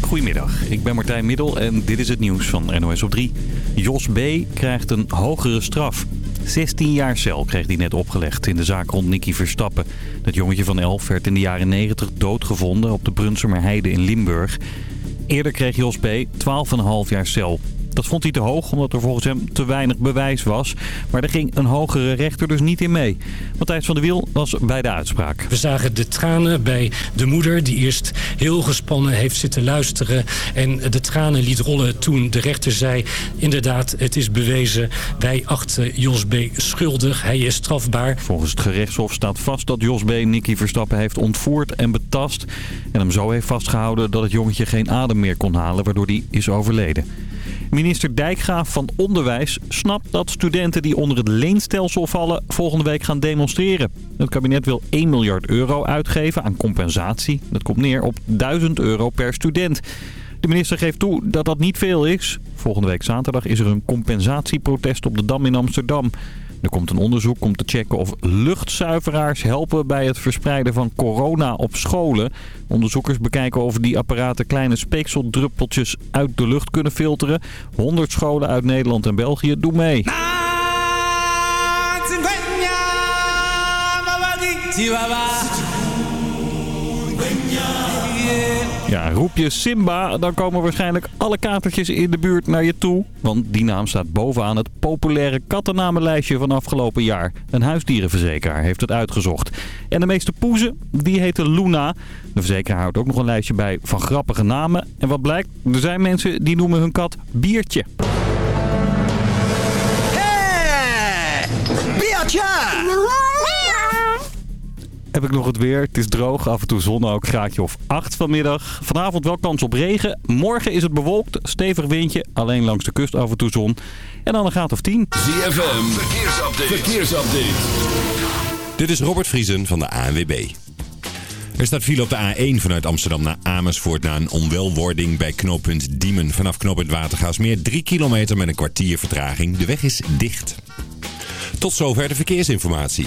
Goedemiddag, ik ben Martijn Middel en dit is het nieuws van NOS op 3. Jos B. krijgt een hogere straf. 16 jaar cel kreeg hij net opgelegd in de zaak rond Nicky Verstappen. Dat jongetje van 11 werd in de jaren 90 doodgevonden op de Brunsumer Heide in Limburg. Eerder kreeg Jos B. 12,5 jaar cel. Dat vond hij te hoog omdat er volgens hem te weinig bewijs was. Maar daar ging een hogere rechter dus niet in mee. Matthijs van der Wiel was bij de uitspraak. We zagen de tranen bij de moeder die eerst heel gespannen heeft zitten luisteren. En de tranen liet rollen toen de rechter zei... inderdaad, het is bewezen. Wij achten Jos B. schuldig. Hij is strafbaar. Volgens het gerechtshof staat vast dat Jos B. Nicky Verstappen heeft ontvoerd en betast. En hem zo heeft vastgehouden dat het jongetje geen adem meer kon halen... waardoor hij is overleden. Minister Dijkgraaf van Onderwijs snapt dat studenten die onder het leenstelsel vallen volgende week gaan demonstreren. Het kabinet wil 1 miljard euro uitgeven aan compensatie. Dat komt neer op 1000 euro per student. De minister geeft toe dat dat niet veel is. Volgende week zaterdag is er een compensatieprotest op de Dam in Amsterdam. Er komt een onderzoek om te checken of luchtzuiveraars helpen bij het verspreiden van corona op scholen. Onderzoekers bekijken of die apparaten kleine speekseldruppeltjes uit de lucht kunnen filteren. 100 scholen uit Nederland en België doen mee. Ja, roep je Simba, dan komen waarschijnlijk alle katertjes in de buurt naar je toe. Want die naam staat bovenaan het populaire kattennamenlijstje van afgelopen jaar. Een huisdierenverzekeraar heeft het uitgezocht. En de meeste poezen, die heten Luna. De verzekeraar houdt ook nog een lijstje bij van grappige namen. En wat blijkt, er zijn mensen die noemen hun kat Biertje. Hey! Biertje! Nog het weer. Het is droog, af en toe zon ook. Graadje of 8 vanmiddag. Vanavond wel kans op regen. Morgen is het bewolkt. Stevig windje. Alleen langs de kust af en toe zon. En dan een graad of 10. ZFM. Verkeersupdate. Verkeersupdate. Dit is Robert Vriesen van de ANWB. Er staat file op de A1 vanuit Amsterdam naar Amersfoort... na een onwelwording bij knooppunt Diemen. Vanaf knooppunt Watergaasmeer 3 kilometer met een kwartier vertraging. De weg is dicht. Tot zover de verkeersinformatie.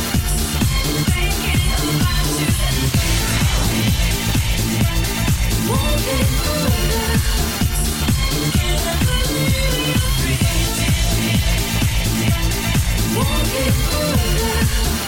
Walking. forever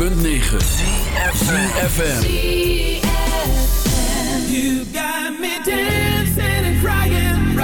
106.9 FM. You got me dancing and crying,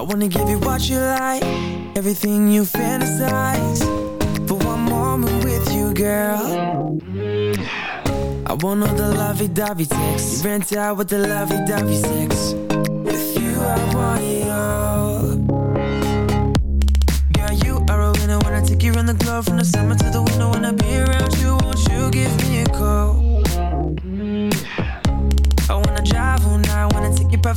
I wanna give you what you like Everything you fantasize. For one moment with you, girl. I want all the lovey-dovey sex. You rent out with the lovey-dovey sex. With you, I want it all. Girl, you are a winner. When I take you around the globe From the summer to the winter. Wanna be around you, won't you give me a call?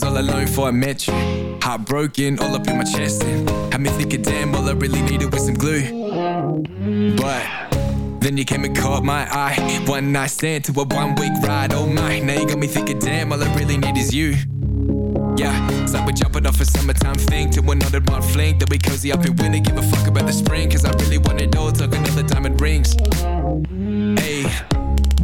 Was all alone before I met you. Heartbroken, all up in my chest. And had me thinking, damn, all I really needed was some glue. But then you came and caught my eye. One night stand to a one week ride. Oh my, now you got me thinking, damn, all I really need is you. Yeah, like we're jumping off a summertime thing to another month fling. Then we cozy up in winter, give a fuck about the spring. Cause I really want it all, talking all the diamond rings. Hey.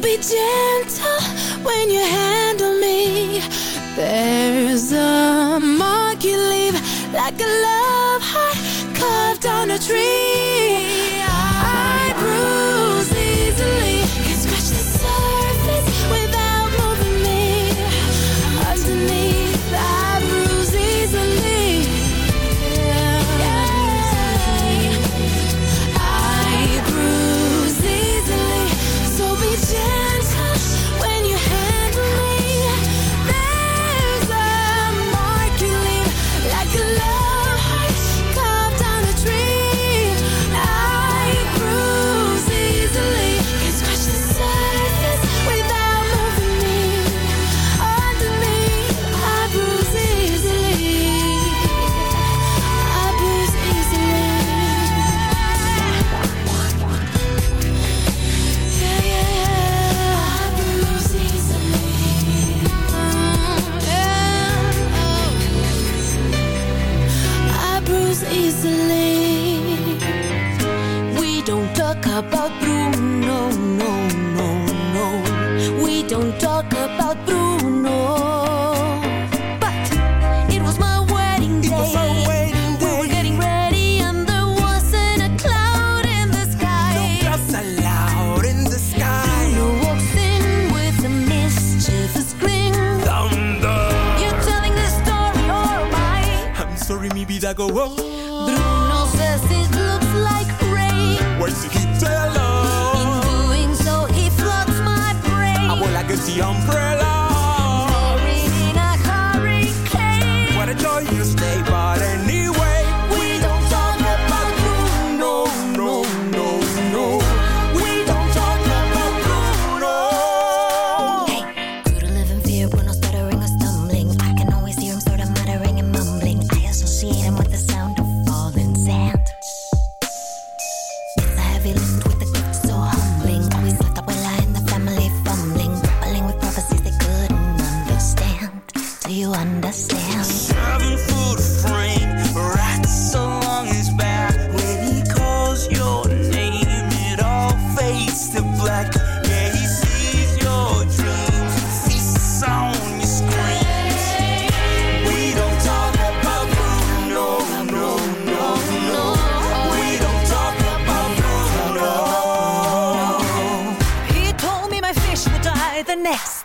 be gentle when you handle me. There's a mark you leave like a sorry me be go wrong. Bruno says it looks like rain. Why is he tell In doing so, he floods my brain. I will like a sea umbrella. Sorry in a hurricane. What a joyous day.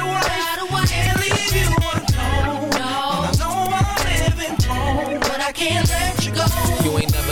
wife. Got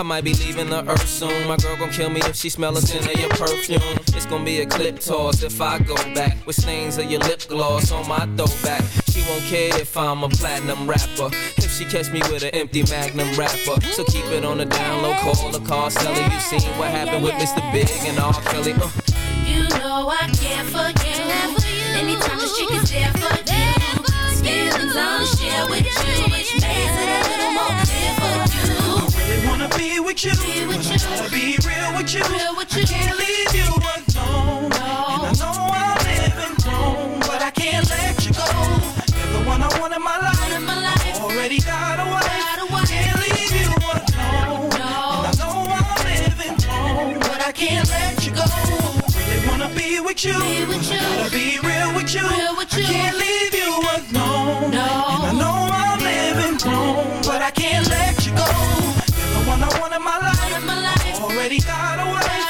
I might be leaving the earth soon. My girl gon' kill me if she smell a scent of your perfume. It's gon' be a clip toss if I go back with stains of your lip gloss on my throwback. She won't care if I'm a platinum rapper. If she catch me with an empty magnum wrapper. So keep it on the down low, call the car seller. You seen what happened with Mr. Big and R. Kelly? Uh. You know I care for you. Anytime this chick is there for you. Feelings I'll share with you. Which makes it a little more clear for you. Wanna be with you. Be with you. I gotta be real with you. Real with you. I can't leave you alone. No. And I know I'm living wrong, but I can't let you go. You're the one I want in my life. In my life. Already got a wife. Got a wife. Can't leave you alone. No. And I know I'm living wrong, but I can't let you go. Really wanna be with you. Be with you. I gotta be real with you. Real with you. I can't leave you alone. No. And I know I'm living wrong, life. Already got a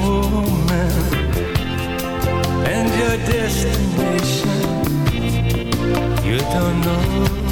moment and your destination. You don't know.